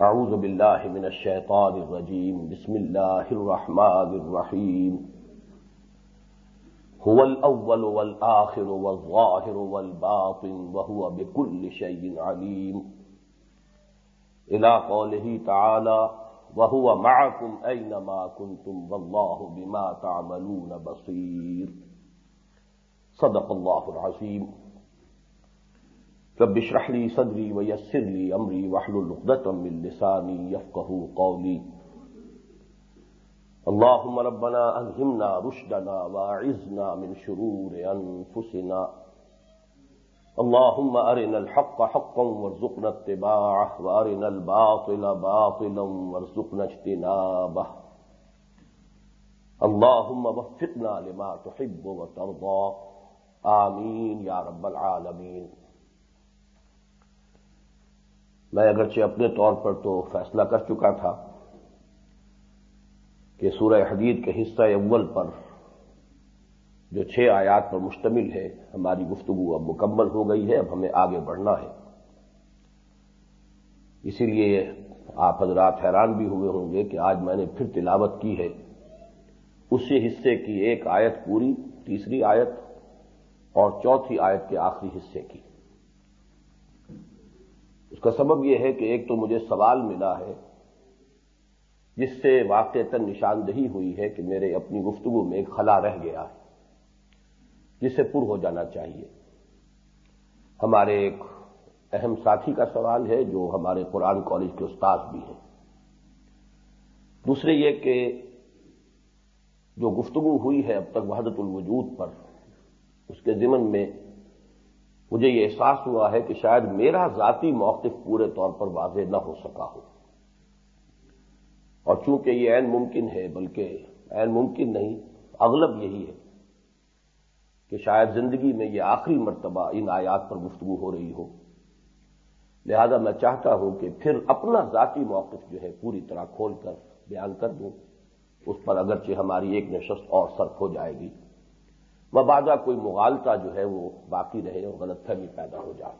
اعوذ باللہ من الشیطان الرجیم، بسم اللہ الرحمن الرحیم. هو الاول والآخر والظاہر والباطن، وهو بكل شيء علیم. الى قوله تعالى وهو معكم اينما كنتم والله بما تعملون بصير صدق الله العظيم رب اشرح لي صدري ويسر لي امري واحلل عقدة من لساني يفقهوا قولي. اللهم ربنا الهمنا رشدنا واعذنا من شرور انفسنا اللهم ارنا الحق حقا وارزقنا اتباعه وارنا الباطل باطلا وارزقنا اجتنابه. اللهم وفقنا لما تحب وترضى. آمين يا رب العالمين. میں اگرچہ اپنے طور پر تو فیصلہ کر چکا تھا کہ سورہ حدید کے حصہ اول پر جو چھ آیات پر مشتمل ہے، ہماری گفتگو اب مکمل ہو گئی ہے، اب ہمیں آگے بڑھنا ہے۔ اسی لیے آپ حضرات حیران بھی ہوئے ہوں گے کہ آج میں نے پھر تلاوت کی ہے۔ اسی حصے کی ایک آیت پوری، تیسری آیت اور چوتھی آیت کے آخری حصے کی۔ اس کا سبب یہ ہے کہ ایک تو مجھے سوال ملا ہے، جس سے واقع تن نشاندہی ہوئی ہے کہ میرے اپنی گفتگو میں ایک خلا رہ گیا ہے جس سے پر ہو جانا چاہیے۔ ہمارے ایک اہم ساتھی کا سوال ہے جو ہمارے قرآن کالج کے استاد بھی ہیں۔ دوسرے یہ کہ جو گفتگو ہوئی ہے اب تک وحدت الوجود پر، اس کے ضمن میں مجھے یہ احساس ہوا ہے کہ شاید میرا ذاتی موقف پورے طور پر واضح نہ ہو سکا ہو۔ اور چونکہ یہ عین ممکن ہے، بلکہ عین ممکن نہیں، اغلب یہی ہے کہ شاید زندگی میں یہ آخری مرتبہ ان آیات پر گفتگو ہو رہی ہو۔ لہذا میں چاہتا ہوں کہ پھر اپنا ذاتی موقف جو ہے پوری طرح کھول کر بیان کر دوں۔ اس پر اگرچہ ہماری ایک نشست اور صرف ہو جائے گی۔ مبادہ کوئی مغالتا جو ہے وہ باقی رہے اور غلط فہمی پیدا ہو جائے۔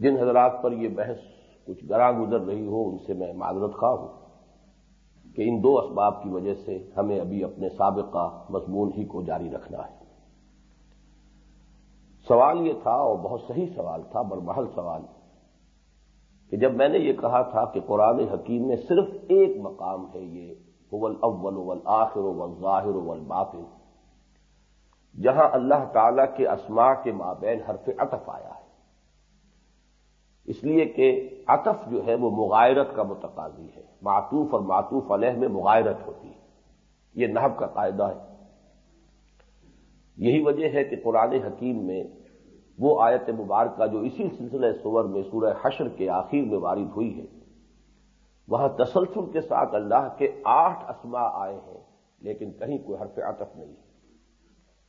جن حضرات پر یہ بحث کچھ گراں گزر رہی ہو، ان سے میں معذرت خواہ ہوں کہ ان دو اسباب کی وجہ سے ہمیں ابھی اپنے سابقہ مضمون ہی کو جاری رکھنا ہے۔ سوال یہ تھا اور بہت صحیح سوال تھا، برمحل سوال، کہ جب میں نے یہ کہا تھا کہ قرآن حکیم میں صرف ایک مقام ہے، یہ اول اول اول آخر اول ظاہر اول باطن جہاں اللہ تعالی کے اسماء کے مابین حرف عطف آیا ہے۔ اس لیے کہ عطف جو ہے وہ مغائرت کا متقاضی ہے۔ معطوف اور معطوف علیہ میں مغائرت ہوتی ہے۔ یہ نحب کا قاعدہ ہے۔ یہی وجہ ہے کہ قرآن حکیم میں وہ آیت مبارکہ جو اسی سلسلہ سور میں سورہ حشر کے آخر میں وارد ہوئی ہے، وہاں تسلسل کے ساتھ اللہ کے آٹھ اسماء آئے ہیں، لیکن کہیں کوئی حرف عطف نہیں۔ ہے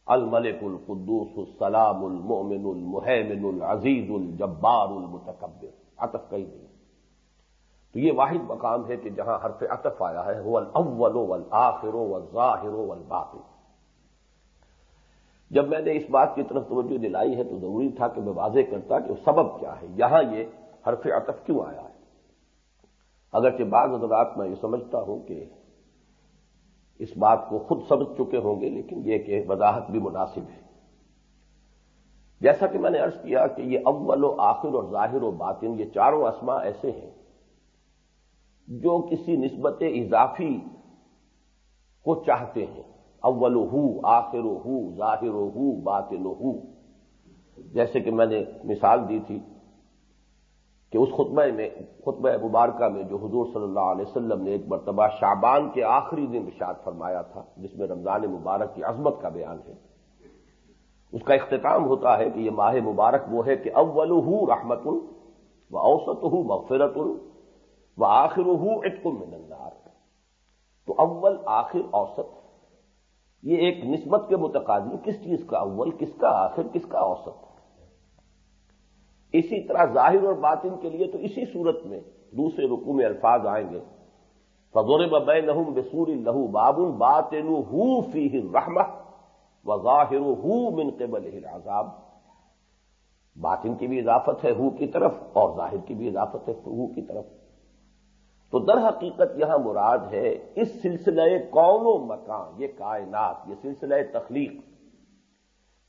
الملک القدوس السلام المؤمن المحمن العزیز الجبار المتکبر عطف کہیں نہیں تو یہ واحد مقام ہے کہ جہاں حرف عطف آیا ہے وہ الاول والآخر والظاہر والباطن۔ جب میں نے اس بات کی طرف توجہ دلائی ہے تو ضروری تھا کہ میں واضح کرتا کہ سبب کیا ہے، یہاں یہ حرف عطف کیوں آیا ہے۔ اگرچہ بعض حضرات میں یہ سمجھتا ہوں کہ اس بات کو خود سمجھ چکے ہوں گے، لیکن یہ کہ وضاحت بھی مناسب ہے۔ جیسا کہ میں نے ارض کیا کہ یہ اول و آخر اور ظاہر و باطن، یہ چاروں اسما ایسے ہیں جو کسی نسبت اضافی کو چاہتے ہیں۔ اول ہو، آخر ہو، ظاہر ہو، باطن ہو۔ جیسے کہ میں نے مثال دی تھی کہ اس خطبہ میں خطبہ مبارکہ میں جو حضور صلی اللہ علیہ وسلم نے ایک مرتبہ شعبان کے آخری دن اشاد فرمایا تھا، جس میں رمضان مبارک کی عظمت کا بیان ہے۔ اس کا اختتام ہوتا ہے کہ یہ ماہ مبارک وہ ہے کہ اول ہوں رحمت و اوسط ہوں مغفرت و آخر ہوں اٹکم النار۔ تو اول، آخر، اوسط۔ یہ ایک نسبت کے متقاضی، کس چیز کا اول، کس کا آخر، کس کا اوسط؟ اسی طرح ظاہر اور باطن کے لیے تو اسی صورت میں دوسرے رقو میں الفاظ آئیں گے۔ فضور ببے نہم بسور لہو بابن بات فی رحم و ظاہر ہو من قبل عذاب باطن کی بھی اضافت ہے ہو کی طرف اور ظاہر کی بھی اضافت ہے ہو کی طرف۔ تو در حقیقت یہاں مراد ہے اس سلسلہ کون و مکان، یہ کائنات، یہ سلسلہ تخلیق۔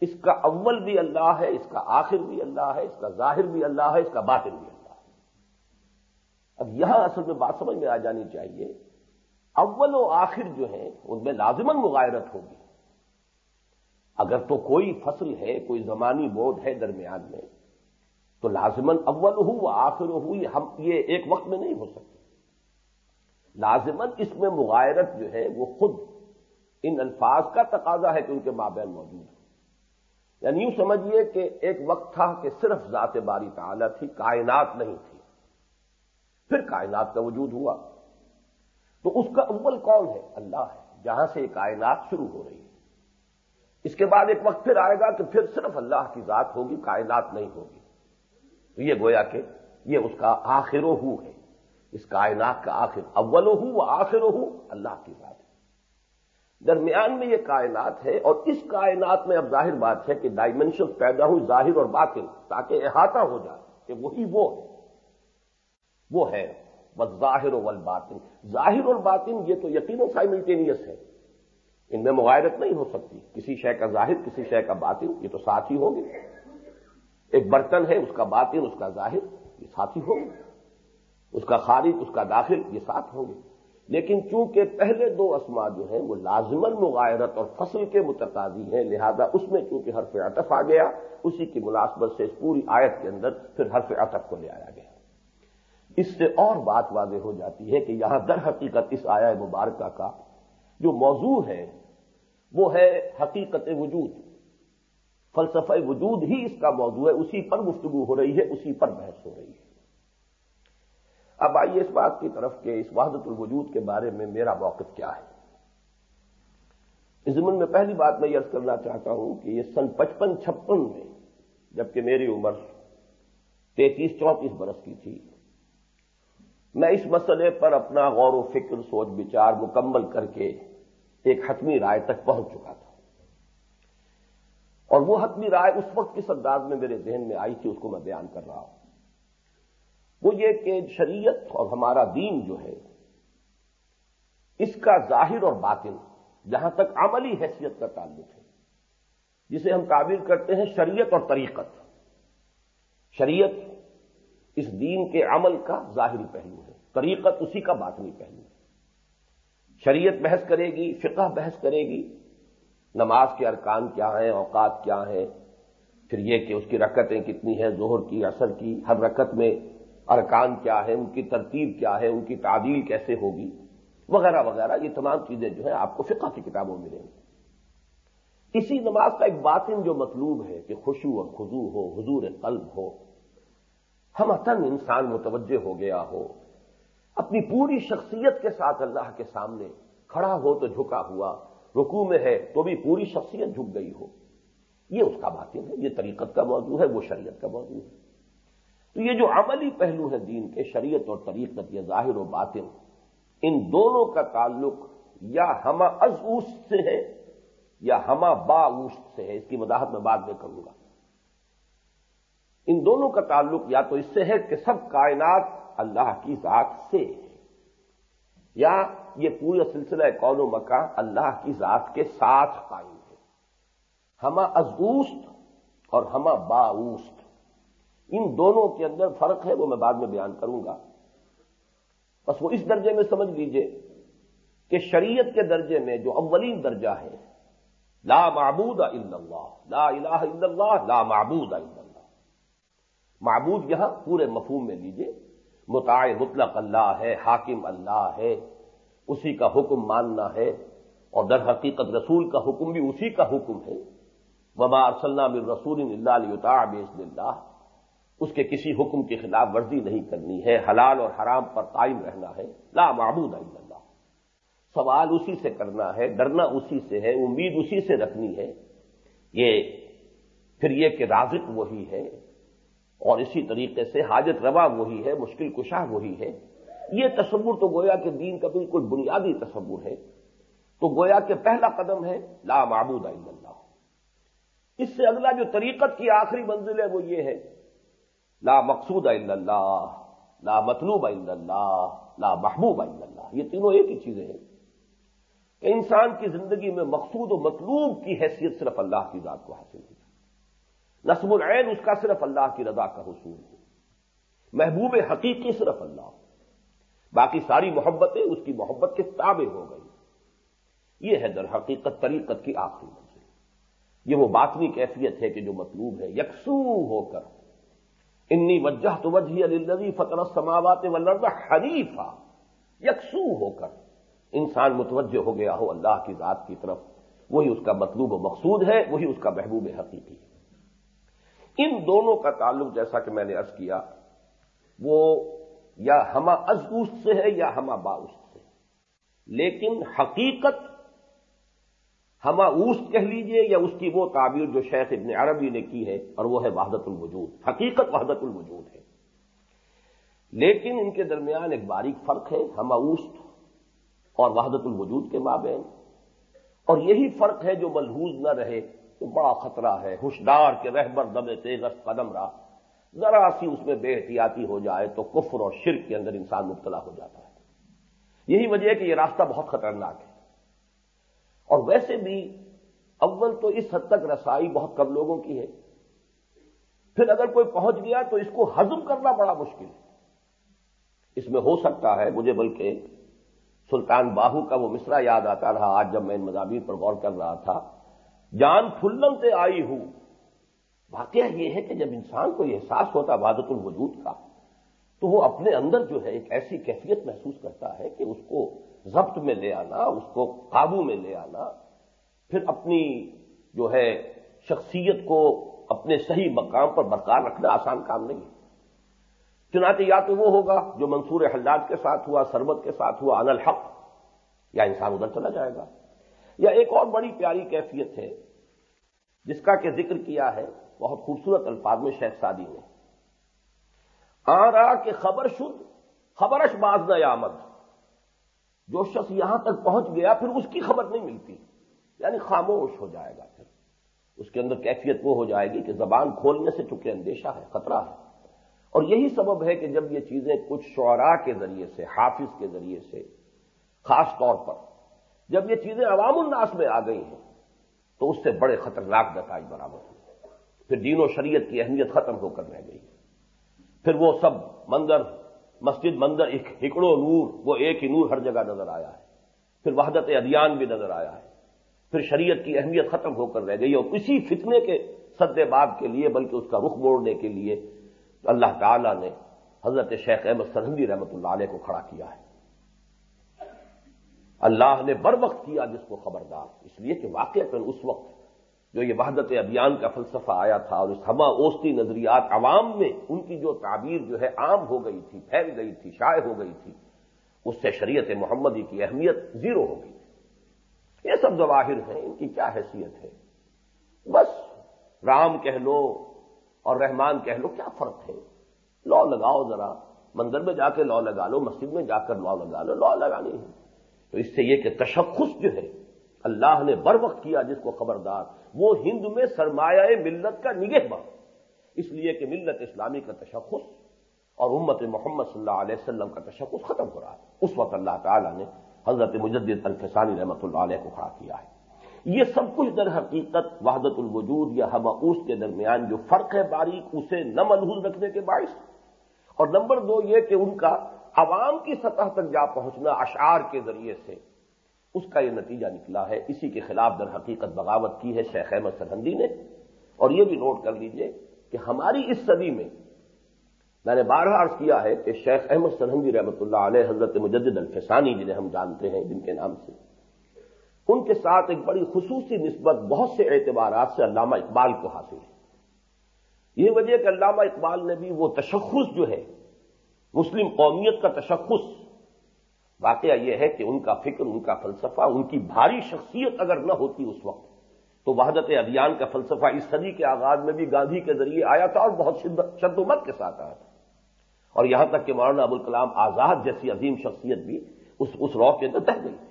اس کا اول بھی اللہ ہے، اس کا آخر بھی اللہ ہے، اس کا ظاہر بھی اللہ ہے، اس کا باطن بھی اللہ ہے۔ اب یہاں اصل میں بات سمجھ میں آ جانی چاہیے، اول و آخر جو ہیں، ان میں لازمن مغائرت ہوگی۔ اگر تو کوئی فصل ہے، کوئی زمانی بودھ ہے درمیان میں، تو لازمن اول ہو آخر ہو، یہ ہم، یہ ایک وقت میں نہیں ہو سکتے لازمن اس میں مغائرت جو ہے، وہ خود ان الفاظ کا تقاضا ہے کہ ان کے مابین موجود ہے یعنی یوں سمجھیے کہ ایک وقت تھا کہ صرف ذات باری تعالی تھی، کائنات نہیں تھی۔ پھر کائنات کا وجود ہوا۔ تو اس کا اول کون ہے؟ اللہ ہے، جہاں سے یہ کائنات شروع ہو رہی ہے۔ اس کے بعد ایک وقت پھر آئے گا کہ پھر صرف اللہ کی ذات ہوگی، کائنات نہیں ہوگی۔ تو یہ گویا کہ یہ اس کا آخر و ہو ہے۔ اس کائنات کا آخر اول ہوں آخر ہوں اللہ کی بات ہے درمیان میں یہ کائنات ہے اور اس کائنات میں اب ظاہر بات ہے کہ ڈائمینشن پیدا ہوئی ظاہر اور باطن، تاکہ احاطہ ہو جائے کہ وہی وہ ہے۔ وہ ہے بس ظاہر و باطن ظاہر اور باطن یہ تو یقین و سائملٹینیس ہے۔ ان میں مغائرت نہیں ہو سکتی۔ کسی شے کا ظاہر، کسی شے کا باطن، یہ تو ساتھ ہی ہوگی ایک برتن ہے، اس کا باطن، اس کا ظاہر، یہ ساتھی ہوگی اس کا خارج اس کا داخل، یہ ساتھ ہوں گے۔ لیکن چونکہ پہلے دو اسما جو ہیں وہ لازمن مغائرت اور فصل کے متقاضی ہیں، لہذا اس میں چونکہ حرف عطف آ گیا، اسی کی مناسبت سے اس پوری آیت کے اندر پھر حرف عطف کو لے آیا گیا۔ اس سے اور بات واضح ہو جاتی ہے کہ یہاں در حقیقت اس آیا مبارکہ کا جو موضوع ہے، وہ ہے حقیقت وجود۔ فلسفہ وجود ہی اس کا موضوع ہے، اسی پر گفتگو ہو رہی ہے، اسی پر بحث ہو رہی ہے۔ اب آئیے اس بات کی طرف کہ اس وحدت الوجود کے بارے میں میرا موقف کیا ہے۔ اس زمن میں پہلی بات میں یہ کرنا چاہتا ہوں کہ یہ سن پچپن چھپن میں جبکہ میری عمر تینتیس چونتیس برس کی تھی، میں اس مسئلے پر اپنا غور و فکر، سوچ بچار مکمل کر کے ایک حتمی رائے تک پہنچ چکا تھا۔ اور وہ حتمی رائے اس وقت کس انداز میں میرے ذہن میں آئی تھی، اس کو میں بیان کر رہا ہوں۔ یہ کہ شریعت اور ہمارا دین جو ہے، اس کا ظاہر اور باطن، جہاں تک عملی حیثیت کا تعلق ہے، جسے ہم تعبیر کرتے ہیں شریعت اور طریقت۔ شریعت اس دین کے عمل کا ظاہری پہلو ہے، طریقت اسی کا باطنی پہلو ہے۔ شریعت بحث کرے گی، فقہ بحث کرے گی، نماز کے ارکان کیا ہیں، اوقات کیا ہیں، پھر یہ کہ اس کی رکتیں کتنی ہیں زہر کی اثر کی، ہر رکت میں ارکان کیا ہے ان کی ترتیب کیا ہے ان کی تعدیل کیسے ہوگی، وغیرہ وغیرہ، یہ تمام چیزیں جو ہیں آپ کو فقہ کی کتابوں میں ملیں گی اسی نماز کا ایک باطن جو مطلوب ہے کہ خوشو اور خزو ہو، حضور قلب ہو، ہم اتن انسان متوجہ ہو گیا ہو، اپنی پوری شخصیت کے ساتھ اللہ کے سامنے کھڑا ہو تو جھکا ہوا رکو میں ہے تو بھی پوری شخصیت جھک گئی ہو۔ یہ اس کا باطن ہے، یہ طریقت کا موضوع ہے، وہ شریعت کا موضوع ہے۔ تو یہ جو عملی پہلو ہے دین کے، شریعت اور طریقت یا ظاہر و باطن، ان دونوں کا تعلق یا ہما از سے ہے یا ہما با اوست سے ہے۔ اس کی وضاحت میں بعد میں کروں گا۔ ان دونوں کا تعلق یا تو اس سے ہے کہ سب کائنات اللہ کی ذات سے ہے، یا یہ پورا سلسلہ کون و مکہ اللہ کی ذات کے ساتھ قائم ہے۔ ہما ازوست اور ہما باوست ان دونوں کے اندر فرق ہے، وہ میں بعد میں بیان کروں گا۔ بس وہ اس درجے میں سمجھ لیجیے کہ شریعت کے درجے میں جو اولین درجہ ہے، لا معبود الا اللہ، لا الہ الا اللہ، لا معبود الا اللہ۔ معبود یہاں پورے مفہوم میں لیجیے متاع مطلق اللہ ہے، حاکم اللہ ہے، اسی کا حکم ماننا ہے، اور در حقیقت رسول کا حکم بھی اسی کا حکم ہے۔ وما ارسلنا من رسول اللہ علیہ بزن اللہ۔ اس کے کسی حکم کی خلاف ورزی نہیں کرنی ہے۔ حلال اور حرام پر قائم رہنا ہے۔ لا معبود الا اللہ۔ سوال اسی سے کرنا ہے، ڈرنا اسی سے ہے، امید اسی سے رکھنی ہے۔ یہ پھر یہ کہ رازق وہی ہے اور اسی طریقے سے حاجت روا وہی ہے، مشکل کشاہ وہی ہے۔ یہ تصور تو گویا کہ دین کا بالکل بنیادی تصور ہے۔ تو گویا کہ پہلا قدم ہے لا معبود الا اللہ۔ اس سے اگلا جو طریقت کی آخری منزل ہے وہ یہ ہے۔ لا مقصود الا اللہ، لا مطلوب الا اللہ، لا محبوب الا اللہ۔ یہ تینوں ایک ہی چیزیں ہیں۔ کہ انسان کی زندگی میں مقصود و مطلوب کی حیثیت صرف اللہ کی ذات کو حاصل ہو نصب العین اس کا صرف اللہ کی رضا کا حصول ہو محبوب حقیقی صرف اللہ۔ باقی ساری محبتیں اس کی محبت کے تابع ہو گئی۔ یہ ہے در حقیقت طریقت کی آخری منزل۔ یہ وہ باطنی کیفیت ہے کہ جو مطلوب ہے، یکسو ہو کر انی وجہ تو وجہ علی فتر سماوات ولرد حریفہ یکسو ہو کر۔ انسان متوجہ ہو گیا ہو اللہ کی ذات کی طرف۔ وہی اس کا مطلوب و مقصود ہے، وہی اس کا محبوب حقیقی۔ ہے ان دونوں کا تعلق جیسا کہ میں نے ارض کیا، وہ یا ہما ازگوست سے ہے یا ہما باست سے۔ لیکن حقیقت ہما اوست کہہ لیجیے یا اس کی وہ تعبیر جو شیخ ابن عربی نے کی ہے اور وہ ہے وحدت الوجود، حقیقت وحدت الوجود ہے۔ لیکن ان کے درمیان ایک باریک فرق ہے ہما اوست اور وحدت الوجود کے مابین۔ اور یہی فرق ہے جو ملحوظ نہ رہے، تو بڑا خطرہ ہے، ہوشدار کے رہبر دبے تیز قدم رہا۔ ذرا سی اس میں بے احتیاطی ہو جائے تو کفر اور شرک کے اندر انسان مبتلا ہو جاتا ہے۔ یہی وجہ ہے کہ یہ راستہ بہت خطرناک ہے۔ اور ویسے بھی اول تو اس حد تک رسائی بہت کم لوگوں کی ہے۔ پھر اگر کوئی پہنچ گیا تو اس کو ہضم کرنا بڑا مشکل ہے۔ اس میں ہو سکتا ہے مجھے بلکہ سلطان باہو کا وہ مصرا یاد آتا رہا آج جب میں ان مضامین پر غور کر رہا تھا۔ جان پھلن سے آئی ہوں۔ واقعہ یہ ہے کہ جب انسان کو یہ احساس ہوتا وادت الوجود کا، تو وہ اپنے اندر جو ہے ایک ایسی کیفیت محسوس کرتا ہے کہ اس کو ضبط میں لے آنا، اس کو قابو میں لے آنا، پھر اپنی جو ہے شخصیت کو اپنے صحیح مقام پر برقرار رکھنا آسان کام نہیں ہے۔ چنانچہ یا تو وہ ہوگا جو منصور حلات کے ساتھ ہوا سربت کے ساتھ ہوا ان الحق، یا انسان ادھر چلا جائے گا۔ یا ایک اور بڑی پیاری کیفیت ہے، جس کا کہ ذکر کیا ہے بہت خوبصورت الفاظ میں شیخ سادی نے۔ آ رہا کہ خبر شد، خبرش باز نہ آمد۔ جو شخص یہاں تک پہنچ گیا پھر اس کی خبر نہیں ملتی۔ یعنی خاموش ہو جائے گا پھر۔ اس کے اندر کیفیت وہ ہو جائے گی کہ زبان کھولنے سے چونکہ اندیشہ ہے، خطرہ ہے۔ اور یہی سبب ہے کہ جب یہ چیزیں کچھ شعراء کے ذریعے سے، حافظ کے ذریعے سے، خاص طور پر جب یہ چیزیں عوام الناس میں آ گئی ہیں، تو اس سے بڑے خطرناک نتائج برآمد ہوئے۔ پھر دین و شریعت کی اہمیت ختم ہو کر رہ گئی۔ پھر وہ سب مندر مسجد مندر ایک ہکڑو نور، وہ ایک ہی نور ہر جگہ نظر آیا ہے۔ پھر وحدت ادیان بھی نظر آیا ہے۔ پھر شریعت کی اہمیت ختم ہو کر رہ گئی اور کسی فتنے کے سد باب کے لیے، بلکہ اس کا رخ موڑنے کے لیے اللہ تعالی نے حضرت شیخ احمد سرحندی رحمت اللہ علیہ کو کھڑا کیا ہے۔ اللہ نے بر وقت کیا جس کو خبردار، اس لیے کہ واقع اس وقت جو یہ وحدت ابھیان کا فلسفہ آیا تھا اور اس ہما اوستی نظریات عوام میں ان کی جو تعبیر جو ہے عام ہو گئی تھی، پھیل گئی تھی، شائع ہو گئی تھی، اس سے شریعت محمدی کی اہمیت زیرو ہو گئی تھی۔ یہ سب ظواہر ہیں، ان کی کیا حیثیت ہے؟ بس رام کہہ لو اور رحمان کہہ لو، کیا فرق ہے؟ لو لگاؤ ذرا، مندر میں جا کے لو لگا لو، مسجد میں جا کر لو لگا لو لو لگانی ہے تو اس سے یہ کہ تشخص جو ہے، اللہ نے بر وقت کیا جس کو خبردار وہ ہند میں سرمایہ ملت کا نگہ اس لیے کہ ملت اسلامی کا تشخص اور امت محمد صلی اللہ علیہ وسلم کا تشخص ختم ہو رہا ہے۔ اس وقت اللہ تعالیٰ نے حضرت مجدد الفسانی رحمۃ اللہ علیہ کو کھڑا کیا ہے۔ یہ سب کچھ در حقیقت وحدت الوجود یا ہمعوس کے درمیان جو فرق ہے، باریک، اسے نہ ملحوظ رکھنے کے باعث۔ اور نمبر دو یہ کہ ان کا عوام کی سطح تک جا پہنچنا اشعار کے ذریعے سے اس کا یہ نتیجہ نکلا ہے، اسی کے خلاف در حقیقت بغاوت کی ہے شیخ احمد سرحندی نے۔ اور یہ بھی نوٹ کر لیجیے کہ ہماری اس صدی میں میں نے بارہ عرض کیا ہے کہ شیخ احمد سرحندی رحمۃ اللہ علیہ، حضرت مجدد الفسانی جنہیں ہم جانتے ہیں جن کے نام سے، ان کے ساتھ ایک بڑی خصوصی نسبت بہت سے اعتبارات سے علامہ اقبال کو حاصل ہے۔ یہ وجہ کہ علامہ اقبال نے بھی وہ تشخص جو ہے، مسلم قومیت کا تشخص واقعہ یہ ہے کہ ان کا فکر، ان کا فلسفہ، ان کی بھاری شخصیت اگر نہ ہوتی اس وقت، تو وحدت ادیان کا فلسفہ اس صدی کے آغاز میں بھی گاندھی کے ذریعے آیا تھا اور بہت شد و مت کے ساتھ آیا تھا۔ اور یہاں تک کہ مولانا ابوالکلام آزاد جیسی عظیم شخصیت بھی اس اس رو کے اندر تہ گئی تھی۔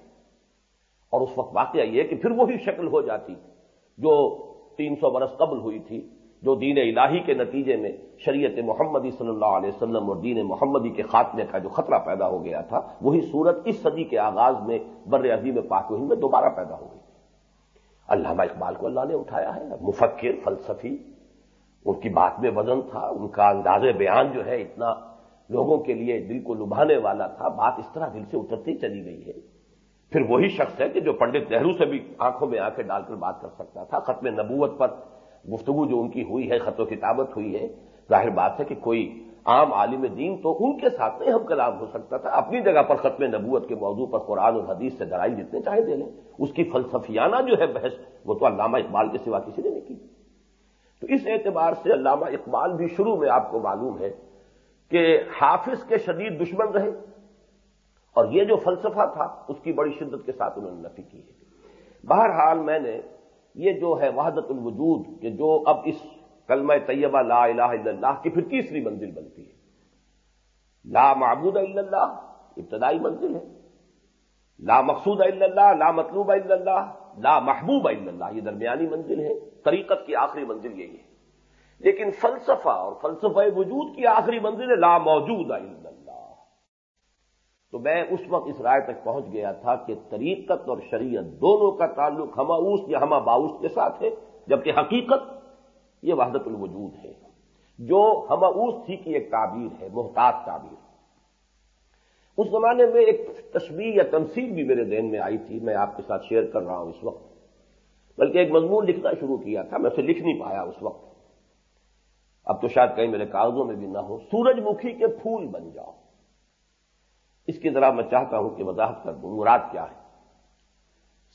اور اس وقت واقعہ یہ کہ پھر وہی شکل ہو جاتی جو تین سو برس قبل ہوئی تھی۔ جو دین الہی کے نتیجے میں شریعت محمدی صلی اللہ علیہ وسلم اور دین محمدی کے خاتمے کا جو خطرہ پیدا ہو گیا تھا، وہی صورت اس صدی کے آغاز میں بر عظیم پاک ہند میں دوبارہ پیدا ہو گئی۔ علامہ اقبال کو اللہ نے اٹھایا ہے، مفکر، فلسفی، ان کی بات میں وزن تھا، ان کا انداز بیان جو ہے اتنا لوگوں کے لیے دل کو لبھانے والا تھا، بات اس طرح دل سے اترتی چلی گئی ہے۔ پھر وہی شخص ہے کہ جو پنڈت نہرو سے بھی آنکھوں میں آنکھیں ڈال کر بات کر سکتا تھا، ختم نبوت پر گفتگو جو ان کی ہوئی ہے، خط و کتابت ہوئی ہے، ظاہر بات ہے کہ کوئی عام عالم دین تو ان کے ساتھ نہیں ہم کلام ہو سکتا تھا۔ اپنی جگہ پر ختم نبوت کے موضوع پر قرآن اور حدیث سے درائی جتنے چاہے دے لیں۔ اس کی فلسفیانہ جو ہے بحث، وہ تو علامہ اقبال کے سوا کسی نے نہیں کی۔ تو اس اعتبار سے علامہ اقبال بھی شروع میں آپ کو معلوم ہے کہ حافظ کے شدید دشمن رہے۔ اور یہ جو فلسفہ تھا، اس کی بڑی شدت کے ساتھ انہوں نے نفی کی ہے۔ بہرحال میں نے یہ جو ہے وحدت الوجود کہ جو اب اس کلمہ طیبہ لا الہ الا اللہ کی پھر تیسری منزل بنتی ہے۔ لا معبود الا اللہ، ابتدائی منزل ہے۔ لا مقصود الا اللہ، لا مطلوب الا اللہ، لا محبوب الا اللہ، یہ درمیانی منزل ہے۔ طریقت کی آخری منزل یہی ہے۔ لیکن فلسفہ اور فلسفہ وجود کی آخری منزل ہے، لا موجود الا اللہ۔ تو میں اس وقت اس رائے تک پہنچ گیا تھا کہ طریقت اور شریعت دونوں کا تعلق ہما اوس یا ہما باؤس کے ساتھ ہے، جبکہ حقیقت یہ وحدت الوجود ہے۔ جو ہمعوس تھی کی ایک تعبیر ہے، محتاط تعبیر۔ اس زمانے میں ایک تشبیح یا تمثیل بھی میرے ذہن میں آئی تھی، میں آپ کے ساتھ شیئر کر رہا ہوں اس وقت۔ بلکہ ایک مضمون لکھنا شروع کیا تھا، میں اسے لکھ نہیں پایا اس وقت۔ اب تو شاید کہیں میرے کاغذوں میں بھی نہ ہو، سورج مکھی کے پھول بن جاؤ۔ اس کی ذرا میں چاہتا ہوں کہ وضاحت کر دوں، مراد کیا ہے؟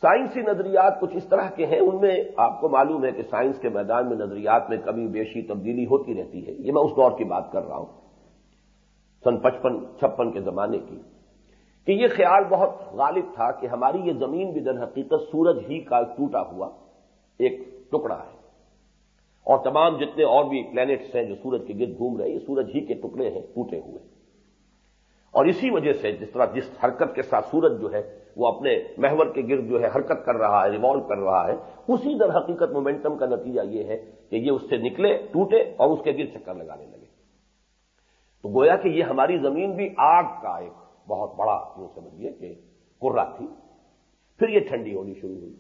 سائنسی نظریات کچھ اس طرح کے ہیں، ان میں آپ کو معلوم ہے کہ سائنس کے میدان میں نظریات میں کمی، بیشی، تبدیلی ہوتی رہتی ہے۔ یہ میں اس دور کی بات کر رہا ہوں۔ سن پچپن، چھپن کے زمانے کی۔ کہ یہ خیال بہت غالب تھا کہ ہماری یہ زمین بھی در حقیقت سورج ہی کا ٹوٹا ہوا ایک ٹکڑا ہے۔ اور تمام جتنے اور بھی پلانٹس ہیں جو سورج کے گرد گھوم رہے ہیں، یہ سورج ہی کے ٹکڑے ہیں، ٹوٹے ہوئے۔ اور اسی وجہ سے جس طرح جس حرکت کے ساتھ سورج جو ہے وہ اپنے محور کے گرد جو ہے حرکت کر رہا ہے ریوالو کر رہا ہے، اسی در حقیقت مومنٹم کا نتیجہ یہ ہے کہ یہ اس سے نکلے، ٹوٹے اور اس کے گرد چکر لگانے لگے۔ تو گویا کہ یہ ہماری زمین بھی آگ کا ایک بہت بڑا یوں سمجھیے کہ کرا تھی۔ پھر یہ ٹھنڈی ہونی شروع ہوئی۔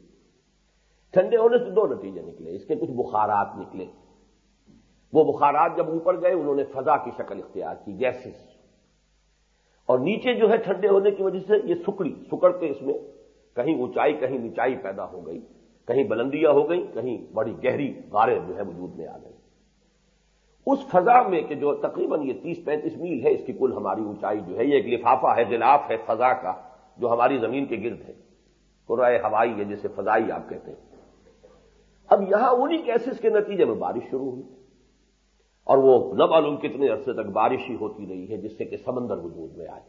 ٹھنڈے ہونے سے دو نتیجے نکلے، اس کے کچھ بخارات نکلے۔ وہ بخارات جب اوپر گئے، انہوں نے فضا کی شکل اختیار کی گیسز اور نیچے جو ہے ٹھنڈے ہونے کی وجہ سے یہ سکڑی، سکڑ کے اس میں کہیں اونچائی، کہیں نچائی پیدا ہو گئی، کہیں بلندیاں ہو گئی کہیں بڑی گہری غاریں جو ہے وجود میں آ گئی اس فضا میں کہ جو تقریباً یہ تیس پینتیس میل ہے، اس کی کل ہماری اونچائی جو ہے، یہ ایک لفافہ ہے، غلاف ہے فضا کا، جو ہماری زمین کے گرد ہے۔ قرائے ہوائی ہے جسے فضائی آپ کہتے ہیں۔ اب یہاں انہی کیسز کے نتیجے میں بارش شروع ہوئی۔ اور وہ نہ معلوم کتنے عرصے تک بارش ہی ہوتی رہی ہے جس سے کہ سمندر وجود میں آئے۔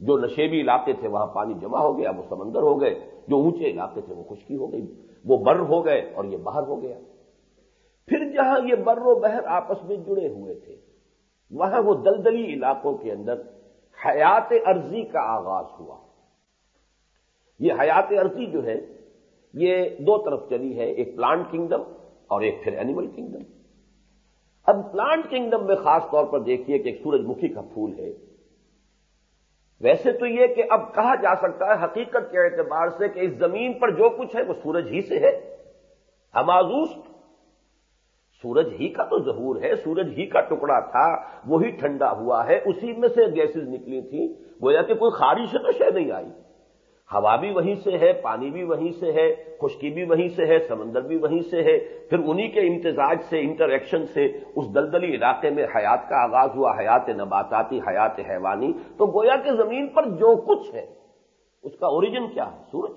جو نشیبی علاقے تھے وہاں پانی جمع ہو گیا، وہ سمندر ہو گئے۔ جو اونچے علاقے تھے وہ خشکی ہو گئی۔ وہ بر ہو گئے اور یہ باہر ہو گیا۔ پھر جہاں یہ بر و بہر آپس میں جڑے ہوئے تھے، وہاں وہ دلدلی علاقوں کے اندر حیات ارضی کا آغاز ہوا۔ یہ حیات ارضی جو ہے، یہ دو طرف چلی ہے، ایک پلانٹ کنگڈم اور ایک پھر اینیمل کنگڈم اب پلانٹ کنگڈم میں خاص طور پر دیکھیے کہ ایک سورج مکھی کا پھول ہے۔ ویسے تو یہ کہ اب کہا جا سکتا ہے حقیقت کے اعتبار سے کہ اس زمین پر جو کچھ ہے وہ سورج ہی سے ہے۔ ہمازوس سورج ہی کا تو ظہور ہے، سورج ہی کا ٹکڑا تھا، وہی ٹھنڈا ہوا ہے۔ اسی میں سے گیسز نکلی تھیں۔ گویا کہ کوئی خارش تو شے نہیں آئی۔ ہوا بھی وہیں سے ہے، پانی بھی وہیں سے ہے، خشکی بھی وہیں سے ہے، سمندر بھی وہیں سے ہے۔ پھر انہی کے امتزاج سے انٹریکشن سے اس دلدلی علاقے میں حیات کا آغاز ہوا، حیات نباتاتی، حیات حیوانی۔ تو گویا کہ زمین پر جو کچھ ہے، اس کا اوریجن کیا ہے؟ سورج۔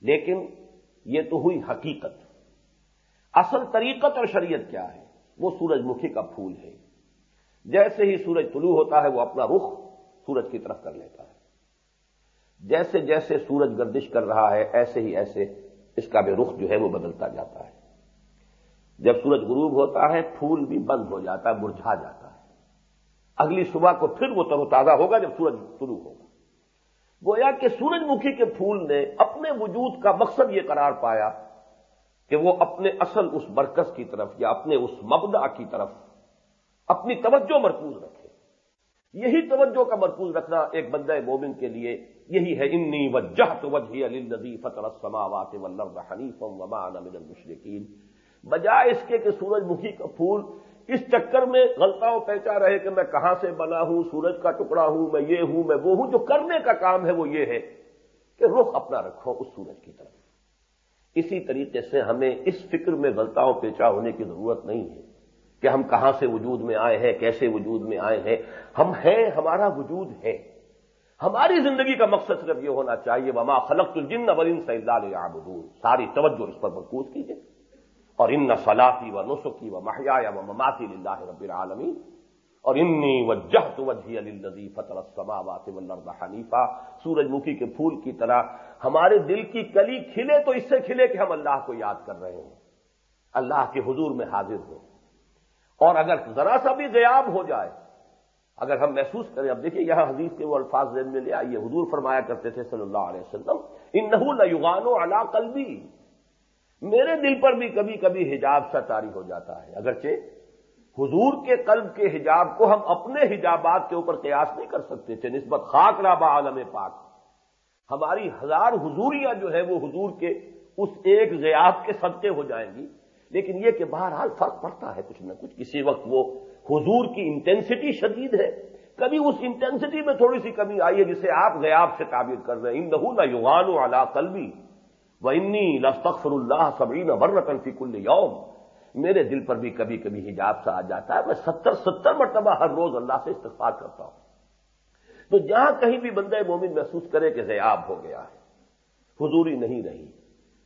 لیکن یہ تو ہوئی حقیقت۔ اصل طریقت اور شریعت کیا ہے؟ وہ سورج مکھی کا پھول ہے۔ جیسے ہی سورج طلوع ہوتا ہے، وہ اپنا رخ سورج کی طرف کر لیتا ہے۔ جیسے جیسے سورج گردش کر رہا ہے، ایسے ہی ایسے اس کا بھی رخ جو ہے وہ بدلتا جاتا ہے۔ جب سورج غروب ہوتا ہے، پھول بھی بند ہو جاتا ہے مرجھا جاتا ہے۔ اگلی صبح کو پھر وہ تر و تازہ ہوگا جب سورج شروع ہوگا۔ گویا کہ سورج مکھی کے پھول نے اپنے وجود کا مقصد یہ قرار پایا کہ وہ اپنے اصل اس مرکز کی طرف یا اپنے اس مبدا کی طرف اپنی توجہ مرکوز رکھے۔ یہی توجہ کا مرکوز رکھنا ایک بندہ مومن کے لیے یہی ہے، انی وجہ تو وجہ علی نظی فتر سماوات حنیف ومان من المشرقین بجائے اس کے کہ سورج مکھی کا پھول اس چکر میں غلطاؤں پہچا رہے کہ میں کہاں سے بنا ہوں، سورج کا ٹکڑا ہوں، میں یہ ہوں، میں وہ ہوں، جو کرنے کا کام ہے وہ یہ ہے کہ رخ اپنا رکھو اس سورج کی طرف۔ اسی طریقے سے ہمیں اس فکر میں غلطاؤں پیچا ہونے کی ضرورت نہیں ہے کہ ہم کہاں سے وجود میں آئے ہیں، کیسے وجود میں آئے ہیں۔ ہم ہیں، ہمارا وجود ہے۔ ہماری زندگی کا مقصد صرف یہ ہونا چاہیے، وما خلق الجن ولین سید ساری توجہ اس پر مرکوز کیجیے اور ان صلاحی و نسخی و محیا و مماتی اللہ رب العالمین اور انی وجہ تو وجہ علی فتح السماوات والارض حنیفہ سورج مکھی کے پھول کی طرح ہمارے دل کی کلی کھلے تو اس سے کھلے کہ ہم اللہ کو یاد کر رہے ہیں۔ اللہ کے حضور میں حاضر ہوں اور اگر ذرا سا بھی غیاب ہو جائے اگر ہم محسوس کریں، اب دیکھیے یہاں حدیث کے وہ الفاظ ذہن میں لے آئیے۔ حضور فرمایا کرتے تھے صلی اللہ علیہ وسلم ان نہ علا قلبی۔ میرے دل پر بھی کبھی کبھی حجاب سا تاری ہو جاتا ہے۔ اگرچہ حضور کے قلب کے حجاب کو ہم اپنے حجابات کے اوپر قیاس نہیں کر سکتے تھے۔ نسبت خاک رابا عالم پاک۔ ہماری ہزار حضوریاں جو ہے وہ حضور کے اس ایک غیاب کے صدقے ہو جائیں گی۔ لیکن یہ کہ بہرحال فرق پڑتا ہے، کچھ نہ کچھ۔ کسی وقت وہ حضور کی انٹینسٹی شدید ہے۔ کبھی اس انٹینسٹی میں تھوڑی سی کمی آئی ہے جسے آپ غیاب سے تعبیر کر رہے ہیں۔ ان نہ یوغان و علا قلبی و انی لستخر اللہ سبرین برکن فی کل یوم۔ میرے دل پر بھی کبھی کبھی حجاب سا آ جاتا ہے۔ میں ستر ستر مرتبہ ہر روز اللہ سے استغفار کرتا ہوں۔ تو جہاں کہیں بھی بندہ مومن محسوس کرے کہ غیاب ہو گیا ہے، حضوری نہیں رہی،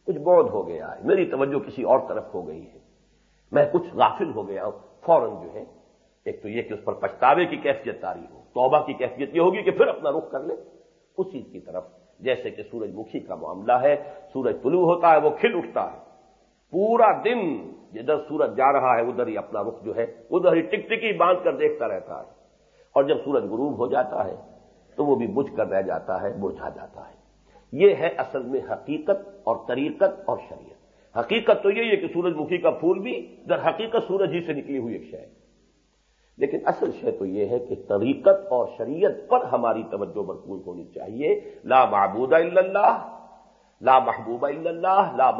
کچھ بودھ ہو گیا ہے، میری توجہ کسی اور طرف ہو گئی ہے، میں کچھ غافل ہو گیا ہوں، فوراً جو ہے ایک تو یہ کہ اس پر پچھتاوے کی کیفیت تاری ہو، توبہ کی کیفیت یہ ہوگی کہ پھر اپنا رخ کر لے۔ اس چیز کی طرف، جیسے کہ سورج مکھی کا معاملہ ہے، سورج طلوع ہوتا ہے، وہ کھل اٹھتا ہے۔ پورا دن جدھر سورج جا رہا ہے، ادھر ہی اپنا رخ جو ہے، ادھر ہی ٹک ٹکی باندھ کر دیکھتا رہتا ہے۔ اور جب سورج غروب ہو جاتا ہے، تو وہ بھی بجھ کر رہ جاتا ہے مرجھا جاتا ہے۔ یہ ہے اصل میں حقیقت اور طریقت اور شریعت۔ حقیقت تو یہی ہے کہ سورج مکھی کا پھول بھی در حقیقت سورج ہی سے نکلی ہوئی ایک شے لیکن اصل شے تو یہ ہے کہ طریقت اور شریعت پر ہماری توجہ مرکوز ہونی چاہیے۔ لا معبود الا اللہ، لا محبوبہ الا اللہ، لا